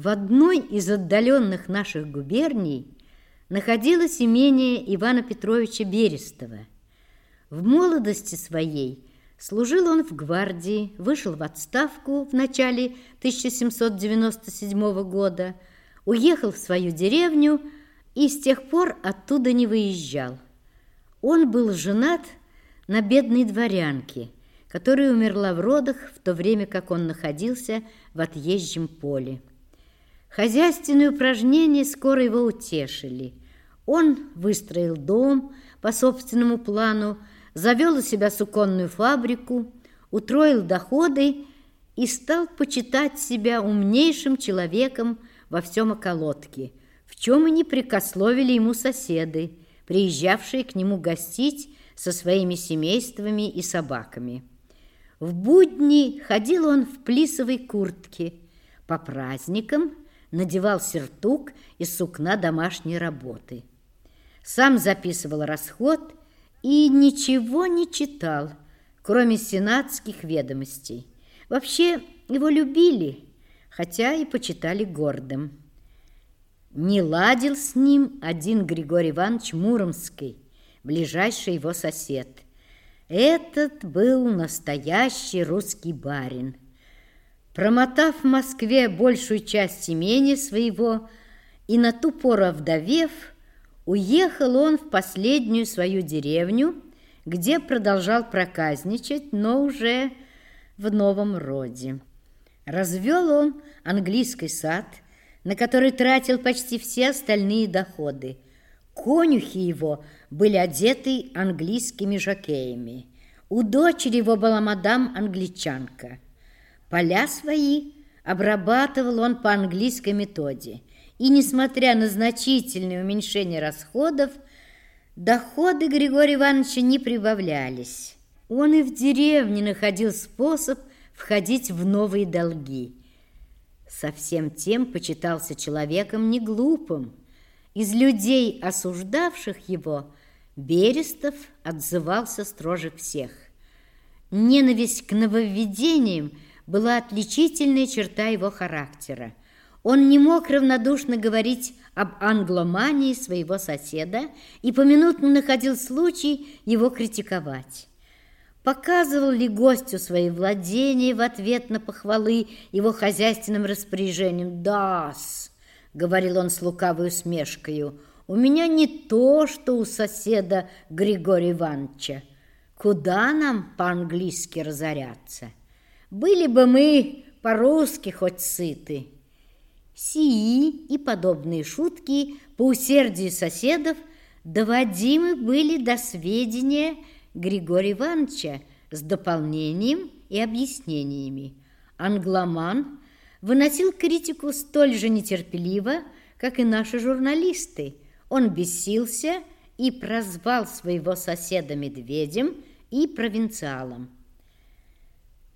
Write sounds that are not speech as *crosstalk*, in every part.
В одной из отдаленных наших губерний находилось имение Ивана Петровича Берестова. В молодости своей служил он в гвардии, вышел в отставку в начале 1797 года, уехал в свою деревню и с тех пор оттуда не выезжал. Он был женат на бедной дворянке, которая умерла в родах в то время, как он находился в отъезжем поле. Хозяйственные упражнения скоро его утешили. Он выстроил дом по собственному плану, завел у себя суконную фабрику, утроил доходы и стал почитать себя умнейшим человеком во всем околотке, в чем и не прикословили ему соседы, приезжавшие к нему гостить со своими семействами и собаками. В будни ходил он в плисовой куртке, по праздникам надевал сертук из сукна домашней работы. Сам записывал расход и ничего не читал, кроме сенатских ведомостей. Вообще его любили, хотя и почитали гордым. Не ладил с ним один Григорий Иванович Муромский, ближайший его сосед. Этот был настоящий русский барин – Промотав в Москве большую часть имения своего и на ту пору овдовев, уехал он в последнюю свою деревню, где продолжал проказничать, но уже в новом роде. Развел он английский сад, на который тратил почти все остальные доходы. Конюхи его были одеты английскими жакеями. У дочери его была мадам-англичанка – Поля свои обрабатывал он по английской методе, и, несмотря на значительное уменьшение расходов, доходы Григория Ивановича не прибавлялись. Он и в деревне находил способ входить в новые долги. Совсем тем почитался человеком неглупым. Из людей, осуждавших его, Берестов отзывался строже всех. Ненависть к нововведениям – была отличительная черта его характера. Он не мог равнодушно говорить об англомании своего соседа и поминутно находил случай его критиковать. Показывал ли гостю свои владения в ответ на похвалы его хозяйственным распоряжением? «Да-с», — говорил он с лукавой усмешкою, — «у меня не то, что у соседа Григория Ивановича. Куда нам по-английски разоряться?» Были бы мы по-русски хоть сыты. Сии и подобные шутки по усердию соседов доводимы были до сведения Григория Ивановича с дополнением и объяснениями. Англоман выносил критику столь же нетерпеливо, как и наши журналисты. Он бесился и прозвал своего соседа медведем и провинциалом.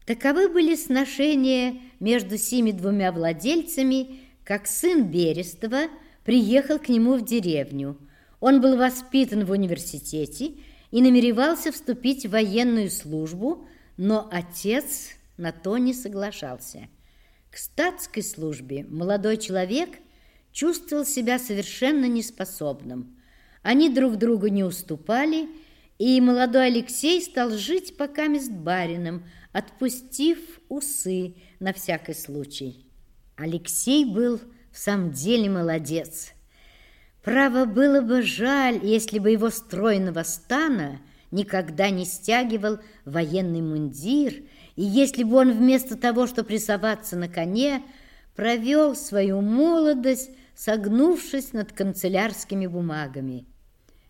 Таковы были сношения между сими двумя владельцами, как сын Берестова приехал к нему в деревню. Он был воспитан в университете и намеревался вступить в военную службу, но отец на то не соглашался. К статской службе молодой человек чувствовал себя совершенно неспособным. Они друг другу не уступали, и молодой Алексей стал жить пока с барином, отпустив усы на всякий случай. Алексей был в самом деле молодец. Право было бы жаль, если бы его стройного стана никогда не стягивал военный мундир, и если бы он вместо того, чтобы прессоваться на коне, провел свою молодость, согнувшись над канцелярскими бумагами.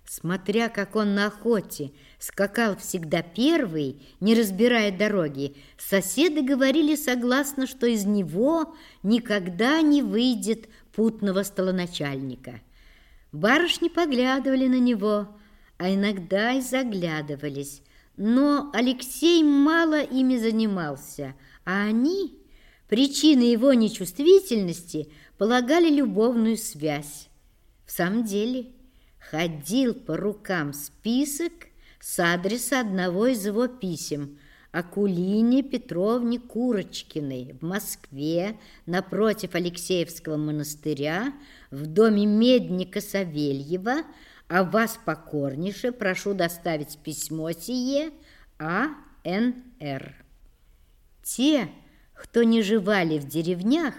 Смотря как он на охоте скакал всегда первый, не разбирая дороги, соседи говорили согласно, что из него никогда не выйдет путного столоначальника. Барышни поглядывали на него, а иногда и заглядывались, но Алексей мало ими занимался, а они, причиной его нечувствительности, полагали любовную связь. В самом деле – ходил по рукам список с адреса одного из его писем, Акулине Петровне Курочкиной в Москве напротив Алексеевского монастыря в доме Медника Савельева, а вас покорнейше прошу доставить письмо сие А.Н.Р. Те, кто не живали в деревнях,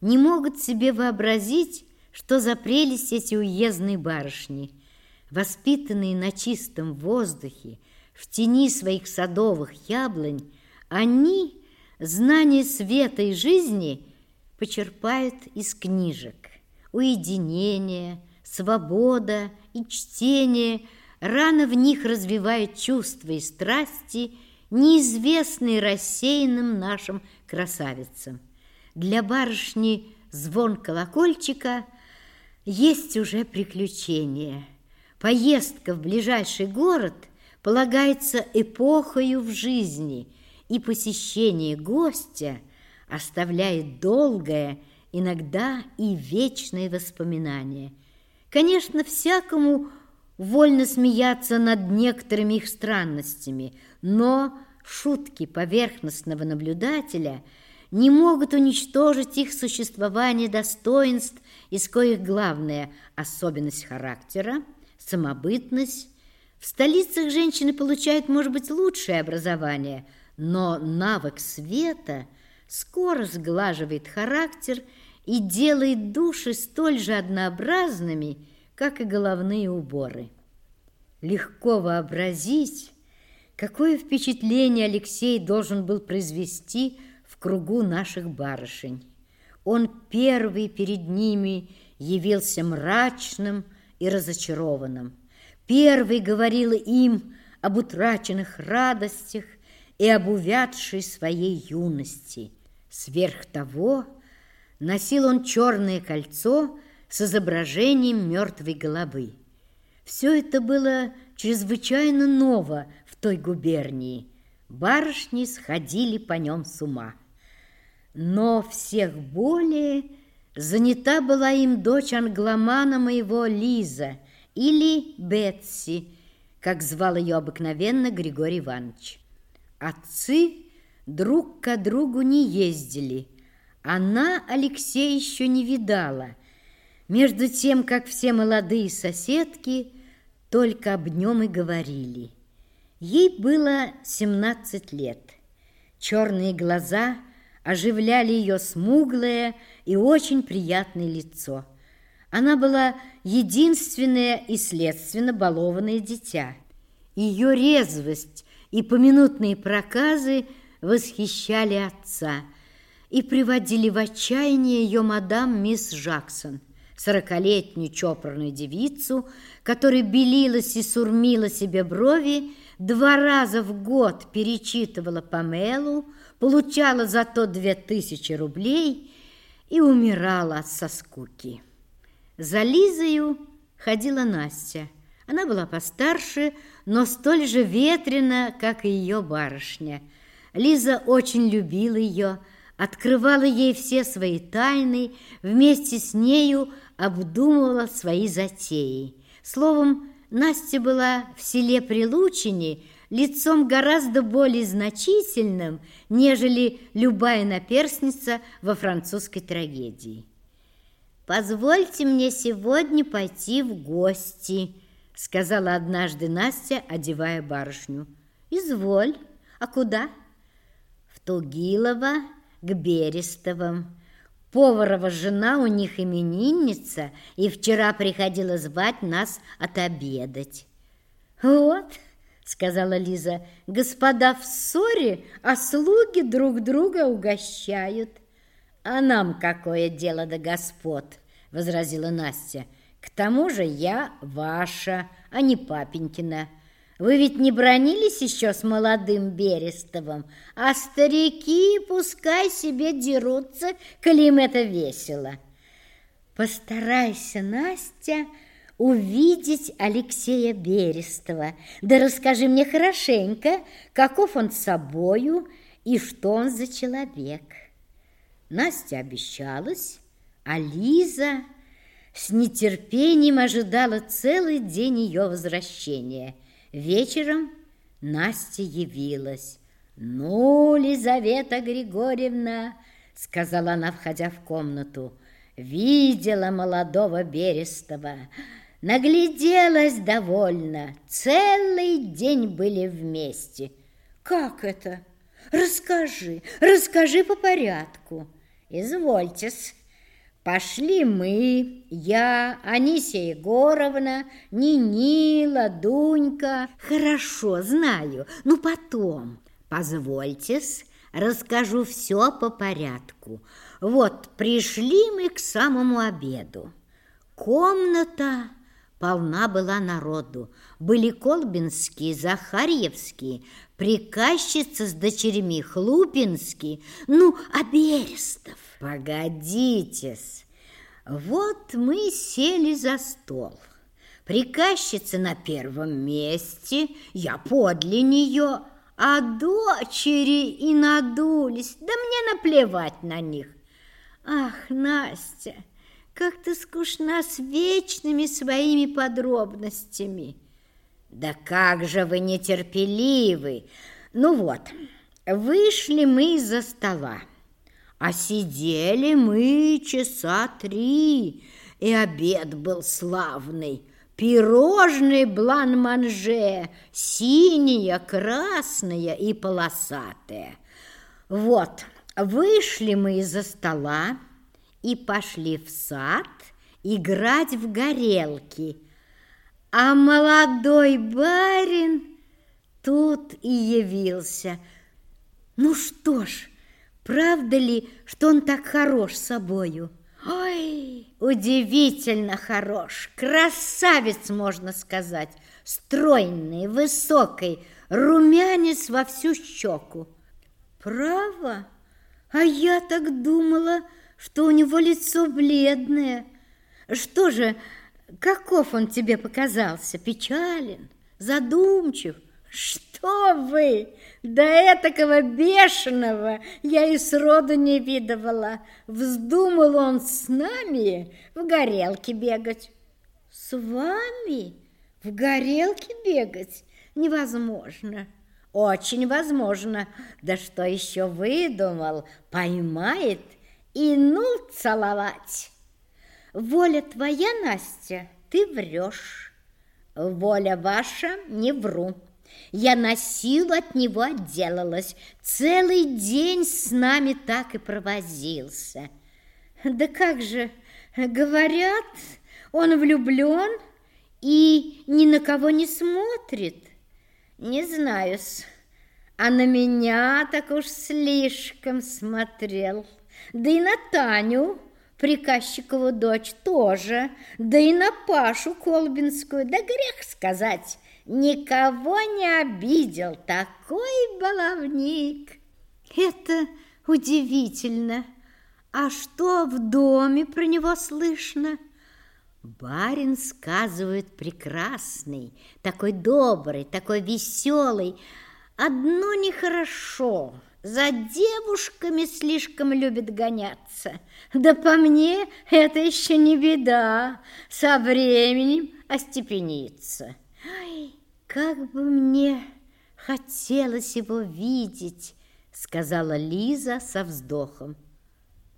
не могут себе вообразить, что за прелесть эти уездные барышни, воспитанные на чистом воздухе, в тени своих садовых яблонь, они знание света и жизни почерпают из книжек. Уединение, свобода и чтение рано в них развивают чувства и страсти, неизвестные рассеянным нашим красавицам. Для барышни звон колокольчика есть уже приключение. Поездка в ближайший город – полагается эпохою в жизни, и посещение гостя оставляет долгое, иногда и вечное воспоминание. Конечно, всякому вольно смеяться над некоторыми их странностями, но шутки поверхностного наблюдателя не могут уничтожить их существование достоинств, из коих главная особенность характера, самобытность, в столицах женщины получают, может быть, лучшее образование, но навык света скоро сглаживает характер и делает души столь же однообразными, как и головные уборы. Легко вообразить, какое впечатление Алексей должен был произвести в кругу наших барышень. Он первый перед ними явился мрачным и разочарованным. Первый говорила им об утраченных радостях и об увядшей своей юности. Сверх того носил он черное кольцо с изображением мертвой головы. Все это было чрезвычайно ново в той губернии. Барышни сходили по нем с ума. Но всех более занята была им дочь англомана моего Лиза – или Бетси, как звал ее обыкновенно Григорий Иванович. Отцы друг к другу не ездили. Она Алексея еще не видала. Между тем, как все молодые соседки только об нем и говорили. Ей было 17 лет. Черные глаза оживляли ее смуглое и очень приятное лицо – она была единственное и следственно балованное дитя. Ее резвость и поминутные проказы восхищали отца и приводили в отчаяние ее мадам мисс Жаксон, сорокалетнюю чопорную девицу, которая белилась и сурмила себе брови, два раза в год перечитывала Памелу, получала зато две тысячи рублей и умирала от соскуки. За Лизою ходила Настя. Она была постарше, но столь же ветрена, как и ее барышня. Лиза очень любила ее, открывала ей все свои тайны, вместе с нею обдумывала свои затеи. Словом, Настя была в селе Прилучине лицом гораздо более значительным, нежели любая наперсница во французской трагедии. «Позвольте мне сегодня пойти в гости», — сказала однажды Настя, одевая барышню. «Изволь. А куда?» «В Тугилово, к Берестовым. Поварова жена у них именинница, и вчера приходила звать нас отобедать». «Вот», — сказала Лиза, — «господа в ссоре, а слуги друг друга угощают». «А нам какое дело до господ?» – возразила Настя. «К тому же я ваша, а не папенькина. Вы ведь не бронились еще с молодым Берестовым, а старики пускай себе дерутся, коли им это весело». «Постарайся, Настя, увидеть Алексея Берестова. Да расскажи мне хорошенько, каков он собою и что он за человек». Настя обещалась, а Лиза с нетерпением ожидала целый день ее возвращения. Вечером Настя явилась. «Ну, Лизавета Григорьевна», — сказала она, входя в комнату, — «видела молодого Берестова, нагляделась довольно, целый день были вместе». «Как это? Расскажи, расскажи по порядку». «Извольтесь». Пошли мы, я, Анисия Егоровна, Нинила, Дунька. Хорошо, знаю, ну потом. Позвольтесь, расскажу все по порядку. Вот, пришли мы к самому обеду. Комната полна была народу. Были Колбинские, Захарьевские, приказчица с дочерьми Хлупинские, ну, а Берестов. Погодитесь, вот мы сели за стол. Приказчица на первом месте, я подле нее, а дочери и надулись, да мне наплевать на них. Ах, Настя, как ты скучна с вечными своими подробностями. Да как же вы нетерпеливы! Ну вот, вышли мы из-за стола. А сидели мы часа три, и обед был славный. Пирожные блан-манже, синие, красные и полосатые. Вот, вышли мы из-за стола и пошли в сад играть в горелки. А молодой барин тут и явился. Ну что ж, Правда ли, что он так хорош собою? Ой, удивительно хорош, красавец, можно сказать, стройный, высокий, румянец во всю щеку. Право? А я так думала, что у него лицо бледное. Что же, каков он тебе показался? Печален, задумчив? Что вы? До этакого бешеного я и сроду не видывала. Вздумал он с нами в горелке бегать. С вами в горелке бегать невозможно. Очень возможно. Да что еще выдумал? Поймает и ну целовать. Воля твоя, Настя, ты врешь. Воля ваша, не вру. Я на силу от него отделалась. Целый день с нами так и провозился. Да как же, говорят, он влюблен и ни на кого не смотрит. Не знаю-с, а на меня так уж слишком смотрел. Да и на Таню, приказчикову дочь, тоже, да и на Пашу Колбинскую, да грех сказать, никого не обидел, такой баловник. Это удивительно. А что в доме про него слышно? Барин сказывает прекрасный, такой добрый, такой веселый. Одно нехорошо, за девушками слишком любит гоняться. Да по мне это еще не беда, со временем остепенится. Ай, как бы мне хотелось его видеть, сказала Лиза со вздохом.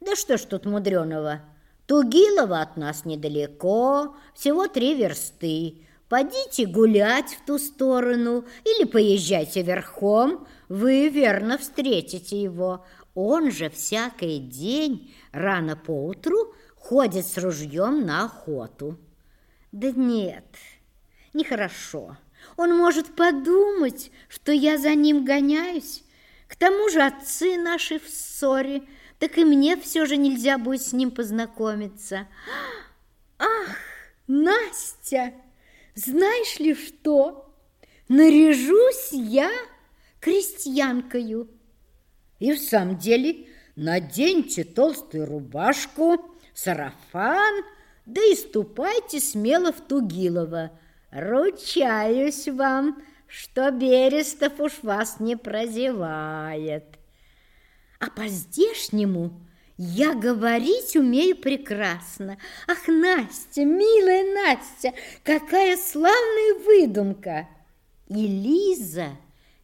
Да что ж тут мудреного? Тугилова от нас недалеко, всего три версты. Подите гулять в ту сторону или поезжайте верхом, вы верно встретите его. Он же всякий день рано поутру ходит с ружьем на охоту. Да нет, нехорошо. Он может подумать, что я за ним гоняюсь. К тому же отцы наши в ссоре, так и мне все же нельзя будет с ним познакомиться. Ах, Настя, знаешь ли что? Наряжусь я крестьянкою. И в самом деле наденьте толстую рубашку, сарафан, да и ступайте смело в Тугилово. Ручаюсь вам, что Берестов уж вас не прозевает. А по-здешнему я говорить умею прекрасно. Ах, Настя, милая Настя, какая славная выдумка! И Лиза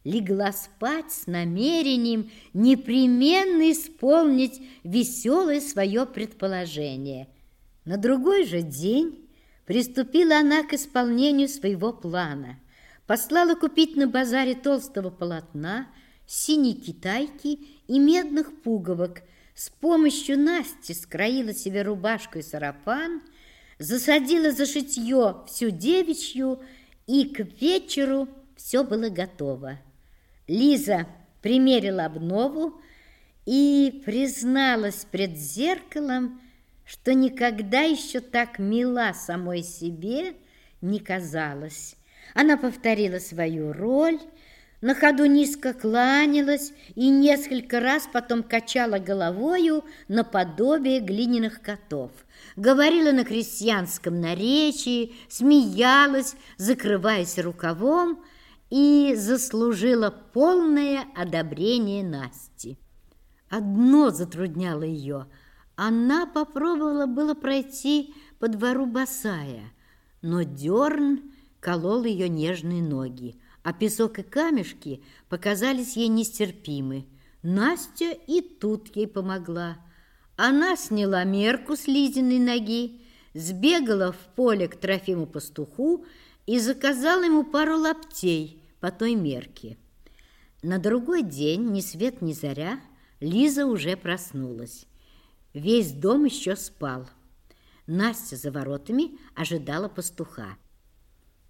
легла спать с намерением непременно исполнить веселое свое предположение. На другой же день приступила она к исполнению своего плана. Послала купить на базаре толстого полотна, синей китайки и медных пуговок. С помощью Насти скроила себе рубашку и сарафан, засадила за шитье всю девичью, и к вечеру все было готово. Лиза примерила обнову и призналась пред зеркалом, что никогда еще так мила самой себе не казалась. Она повторила свою роль, на ходу низко кланялась и несколько раз потом качала головою наподобие глиняных котов. Говорила на крестьянском наречии, смеялась, закрываясь рукавом, и заслужила полное одобрение Насти. Одно затрудняло ее. Она попробовала было пройти по двору босая, но дерн колол ее нежные ноги, а песок и камешки показались ей нестерпимы. Настя и тут ей помогла. Она сняла мерку с Лизиной ноги, сбегала в поле к Трофиму пастуху и заказала ему пару лаптей – по той мерке. На другой день, ни свет ни заря, Лиза уже проснулась. Весь дом еще спал. Настя за воротами ожидала пастуха.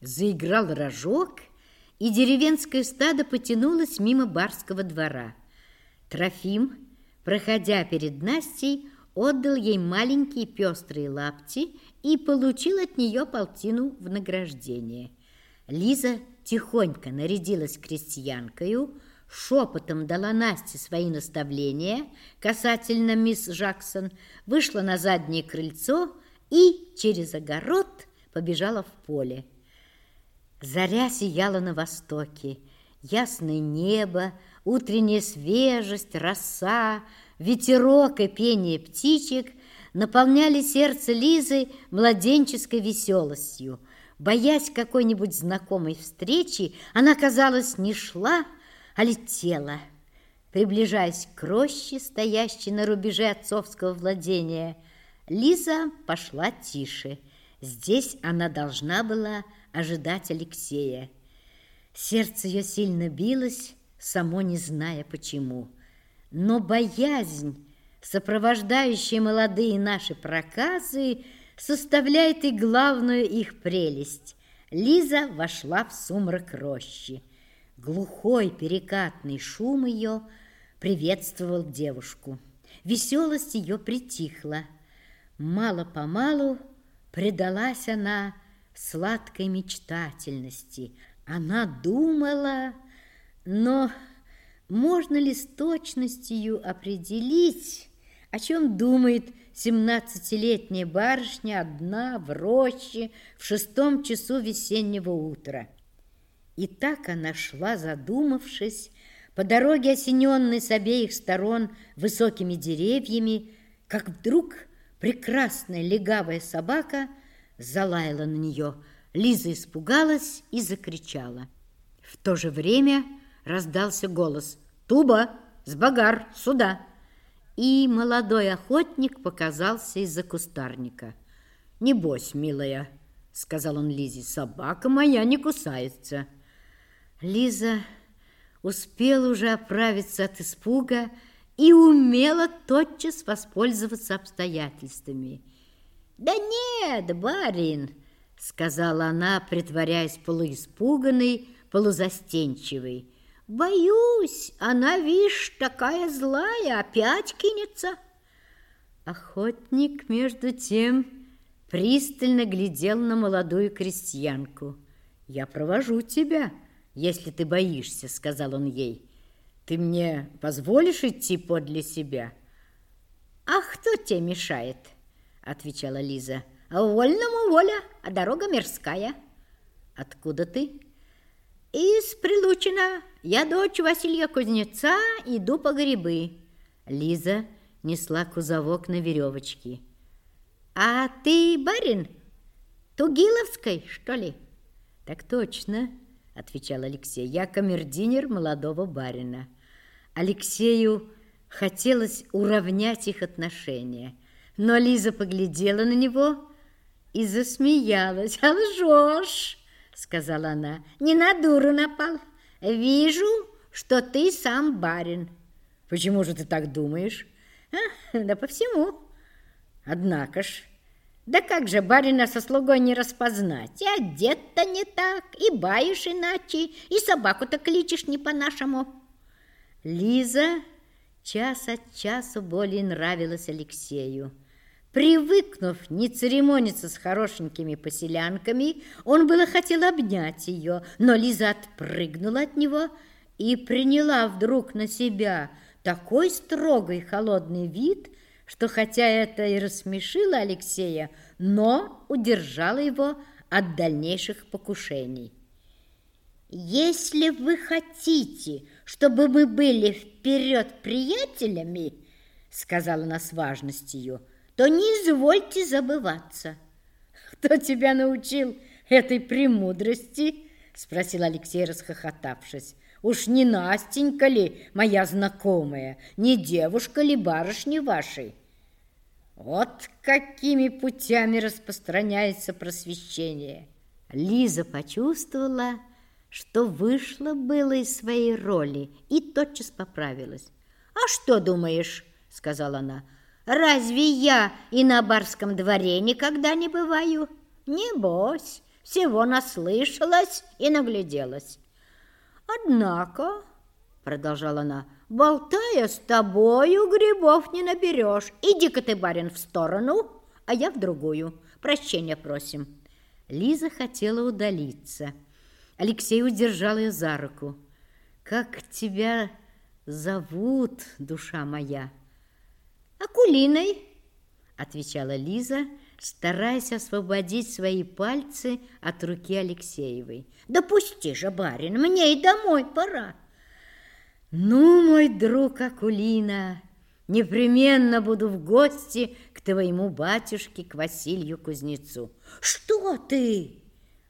Заиграл рожок, и деревенское стадо потянулось мимо барского двора. Трофим, проходя перед Настей, отдал ей маленькие пестрые лапти и получил от нее полтину в награждение. Лиза тихонько нарядилась крестьянкою, шепотом дала Насте свои наставления касательно мисс Жаксон, вышла на заднее крыльцо и через огород побежала в поле. Заря сияла на востоке, ясное небо, утренняя свежесть, роса, ветерок и пение птичек наполняли сердце Лизы младенческой веселостью – Боясь какой-нибудь знакомой встречи, она, казалось, не шла, а летела. Приближаясь к роще, стоящей на рубеже отцовского владения, Лиза пошла тише. Здесь она должна была ожидать Алексея. Сердце ее сильно билось, само не зная почему. Но боязнь, сопровождающая молодые наши проказы, составляет и главную их прелесть. Лиза вошла в сумрак рощи. Глухой перекатный шум ее приветствовал девушку. Веселость ее притихла. Мало-помалу предалась она сладкой мечтательности. Она думала, но можно ли с точностью определить, о чем думает семнадцатилетняя барышня одна в роще в шестом часу весеннего утра. И так она шла, задумавшись, по дороге, осененной с обеих сторон высокими деревьями, как вдруг прекрасная легавая собака залаяла на нее. Лиза испугалась и закричала. В то же время раздался голос «Туба, сбагар, сюда!» и молодой охотник показался из-за кустарника. «Небось, милая», — сказал он Лизе, — «собака моя не кусается». Лиза успела уже оправиться от испуга и умела тотчас воспользоваться обстоятельствами. «Да нет, барин», — сказала она, притворяясь полуиспуганной, полузастенчивой, — Боюсь, она, вишь, такая злая, опять кинется. Охотник, между тем, пристально глядел на молодую крестьянку. «Я провожу тебя, если ты боишься», — сказал он ей. «Ты мне позволишь идти подле себя?» «А кто тебе мешает?» — отвечала Лиза. «Вольному воля, а дорога мирская». «Откуда ты?» «Из Прилучина. Я дочь Василия Кузнеца, иду по грибы». Лиза несла кузовок на веревочке. «А ты барин? Тугиловской, что ли?» «Так точно. отвечал Алексей. «Я камердинер молодого барина». Алексею хотелось уравнять их отношения, но Лиза поглядела на него и засмеялась. «А лжешь!» — сказала она. «Не на дуру напал. Вижу, что ты сам барин». «Почему же ты так думаешь?» а, «Да по всему. Однако ж, да как же барина со слугой не распознать? И одет-то не так, и баишь иначе, и собаку-то кличешь не по-нашему». Лиза час от часу более нравилась Алексею. Привыкнув не церемониться с хорошенькими поселянками, он было хотел обнять ее, но Лиза отпрыгнула от него и приняла вдруг на себя такой строгий холодный вид, что хотя это и рассмешило Алексея, но удержало его от дальнейших покушений. «Если вы хотите, чтобы мы были вперед приятелями, — сказала она с важностью, — то не извольте забываться. *laughs* Кто тебя научил этой премудрости? Спросил Алексей, расхохотавшись. Уж не Настенька ли, моя знакомая, не девушка ли барышни вашей? Вот какими путями распространяется просвещение. Лиза почувствовала, что вышла было из своей роли и тотчас поправилась. «А что думаешь?» — сказала она. Разве я и на барском дворе никогда не бываю? Небось, всего наслышалась и нагляделась. Однако, продолжала она, болтая с тобою, грибов не наберешь. Иди-ка ты, барин, в сторону, а я в другую. Прощения просим. Лиза хотела удалиться. Алексей удержал ее за руку. «Как тебя зовут, душа моя?» «Акулиной», — отвечала Лиза, стараясь освободить свои пальцы от руки Алексеевой. «Да пусти же, барин, мне и домой пора». «Ну, мой друг Акулина, непременно буду в гости к твоему батюшке, к Василию Кузнецу». «Что ты?» —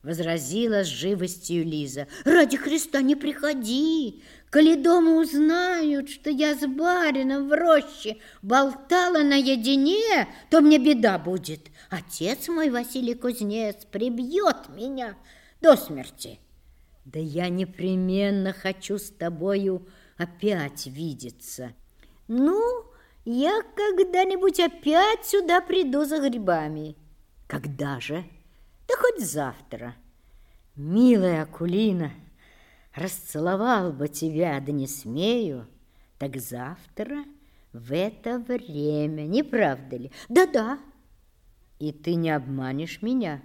возразила с живостью Лиза. «Ради Христа не приходи! Коли дома узнают, что я с барином в роще болтала наедине, то мне беда будет. Отец мой, Василий Кузнец, прибьет меня до смерти. Да я непременно хочу с тобою опять видеться. Ну, я когда-нибудь опять сюда приду за грибами. Когда же? Да хоть завтра. Милая Акулина, расцеловал бы тебя, да не смею, так завтра в это время, не правда ли? Да-да. И ты не обманешь меня?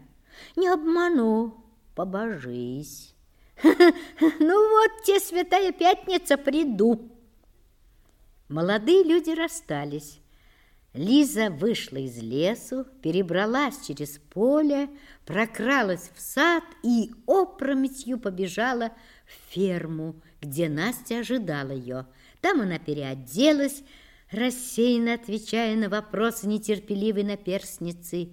Не обману, побожись. *laughs* Ну вот те святая пятница, приду. Молодые люди расстались. Лиза вышла из лесу, перебралась через поле, прокралась в сад и опрометью побежала в ферму, где Настя ожидала ее. Там она переоделась, рассеянно отвечая на вопросы нетерпеливой наперсницы,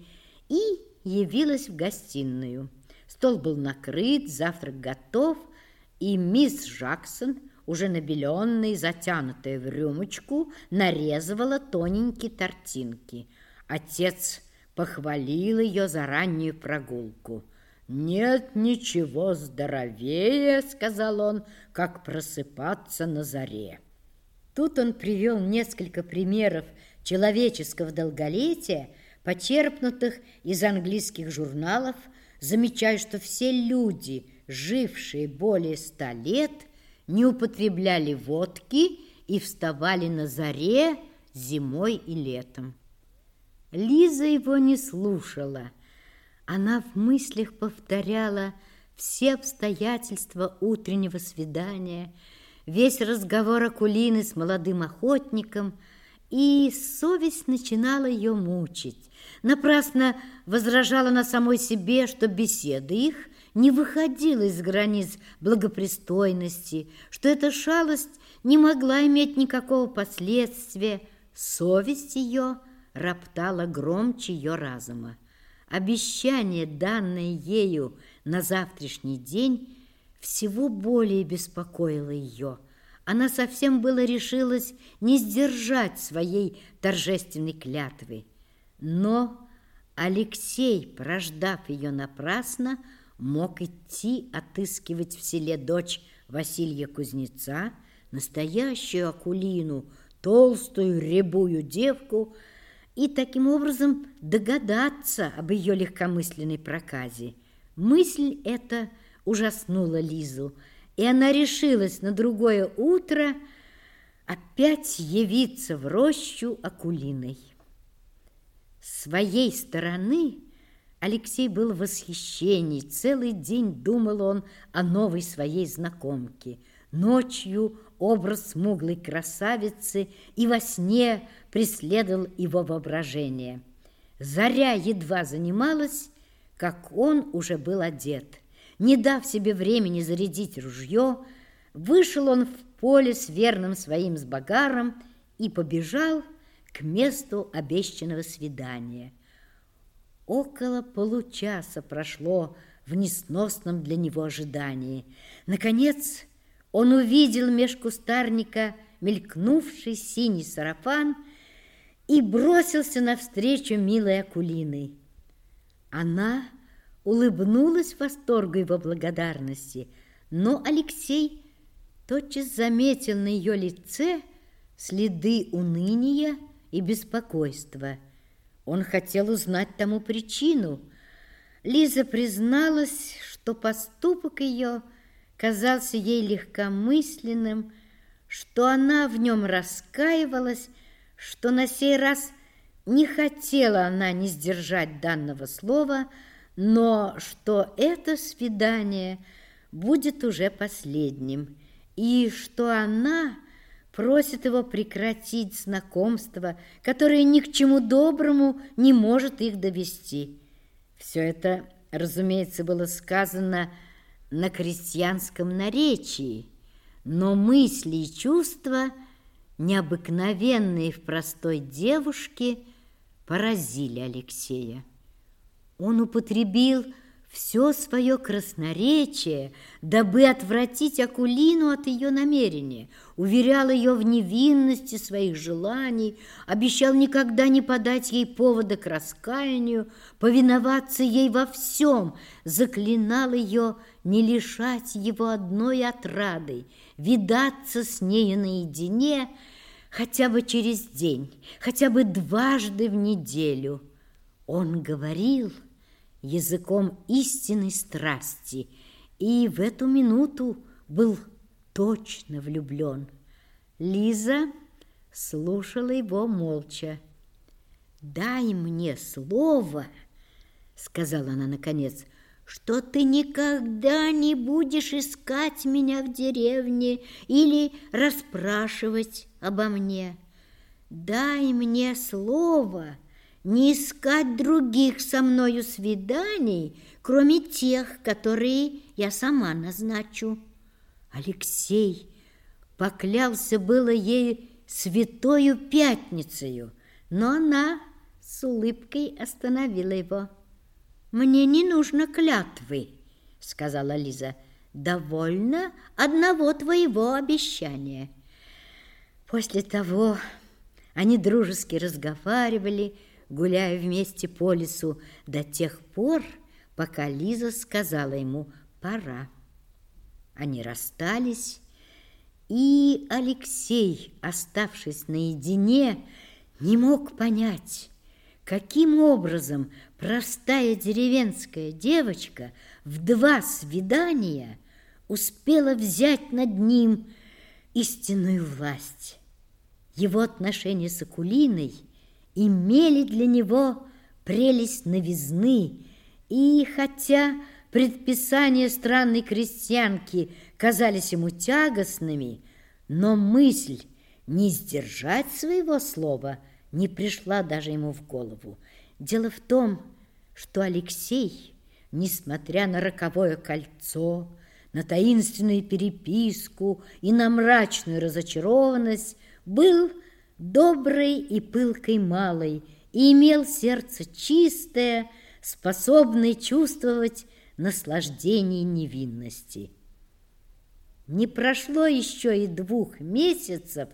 и явилась в гостиную. Стол был накрыт, завтрак готов, и мисс Жаксон – уже набеленная затянутая в рюмочку, нарезывала тоненькие тортинки. Отец похвалил ее за раннюю прогулку. «Нет ничего здоровее, — сказал он, — как просыпаться на заре». Тут он привел несколько примеров человеческого долголетия, почерпнутых из английских журналов, замечая, что все люди, жившие более ста лет – не употребляли водки и вставали на заре зимой и летом. Лиза его не слушала. Она в мыслях повторяла все обстоятельства утреннего свидания, весь разговор Акулины с молодым охотником, и совесть начинала ее мучить. Напрасно возражала на самой себе, что беседы их не выходила из границ благопристойности, что эта шалость не могла иметь никакого последствия, совесть ее роптала громче ее разума. Обещание, данное ею на завтрашний день, всего более беспокоило ее. Она совсем было решилась не сдержать своей торжественной клятвы. Но Алексей, прождав ее напрасно, мог идти отыскивать в селе дочь Василия Кузнеца, настоящую Акулину, толстую рябую девку, и таким образом догадаться об ее легкомысленной проказе. Мысль эта ужаснула Лизу, и она решилась на другое утро опять явиться в рощу Акулиной. С своей стороны Алексей был в восхищении. Целый день думал он о новой своей знакомке. Ночью образ смуглой красавицы и во сне преследовал его воображение. Заря едва занималась, как он уже был одет. Не дав себе времени зарядить ружье, вышел он в поле с верным своим сбагаром и побежал к месту обещанного свидания. Около получаса прошло в несносном для него ожидании. Наконец он увидел меж кустарника мелькнувший синий сарафан и бросился навстречу милой Акулиной. Она улыбнулась восторгу его благодарности, но Алексей тотчас заметил на ее лице следы уныния и беспокойства. Он хотел узнать тому причину. Лиза призналась, что поступок ее казался ей легкомысленным, что она в нем раскаивалась, что на сей раз не хотела она не сдержать данного слова, но что это свидание будет уже последним, и что она просит его прекратить знакомство, которое ни к чему доброму не может их довести. Все это, разумеется, было сказано на крестьянском наречии, но мысли и чувства, необыкновенные в простой девушке, поразили Алексея. Он употребил все свое красноречие, дабы отвратить Акулину от ее намерения, уверял ее в невинности своих желаний, обещал никогда не подать ей повода к раскаянию, повиноваться ей во всем, заклинал ее не лишать его одной отрады, видаться с нею наедине хотя бы через день, хотя бы дважды в неделю. Он говорил – языком истинной страсти, и в эту минуту был точно влюблен. Лиза слушала его молча. «Дай мне слово», — сказала она наконец, «что ты никогда не будешь искать меня в деревне или расспрашивать обо мне. Дай мне слово, не искать других со мною свиданий, кроме тех, которые я сама назначу. Алексей поклялся было ей святою пятницею, но она с улыбкой остановила его. «Мне не нужно клятвы», — сказала Лиза. «Довольно одного твоего обещания». После того они дружески разговаривали, гуляя вместе по лесу до тех пор, пока Лиза сказала ему «пора». Они расстались, и Алексей, оставшись наедине, не мог понять, каким образом простая деревенская девочка в два свидания успела взять над ним истинную власть. Его отношения с Акулиной – имели для него прелесть новизны, и хотя предписания странной крестьянки казались ему тягостными, но мысль не сдержать своего слова не пришла даже ему в голову. Дело в том, что Алексей, несмотря на роковое кольцо, на таинственную переписку и на мрачную разочарованность, был доброй и пылкой малой, и имел сердце чистое, способное чувствовать наслаждение невинности. Не прошло еще и двух месяцев,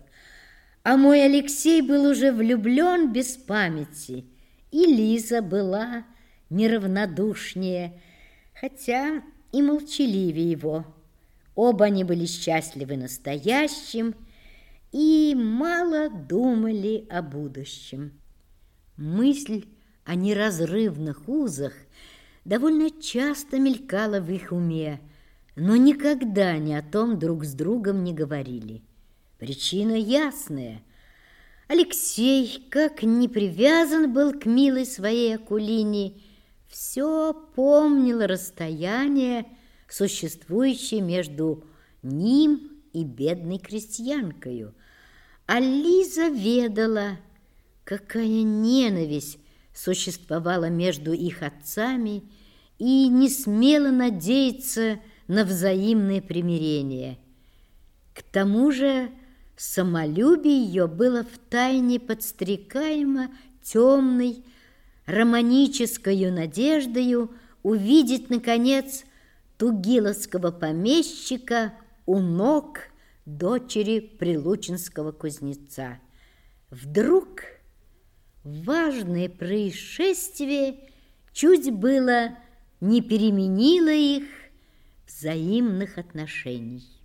а мой Алексей был уже влюблен без памяти, и Лиза была неравнодушнее, хотя и молчаливее его. Оба они были счастливы настоящим и мало думали о будущем. Мысль о неразрывных узах довольно часто мелькала в их уме, но никогда ни о том друг с другом не говорили. Причина ясная. Алексей, как не привязан был к милой своей Акулине, все помнил расстояние, существующее между ним и бедной крестьянкою. А Лиза ведала, какая ненависть существовала между их отцами и не смела надеяться на взаимное примирение. К тому же самолюбие ее было втайне подстрекаемо темной, романическою надеждою увидеть, наконец, тугиловского помещика у ног дочери прилучинского кузнеца. Вдруг важное происшествие чуть было не переменило их взаимных отношений.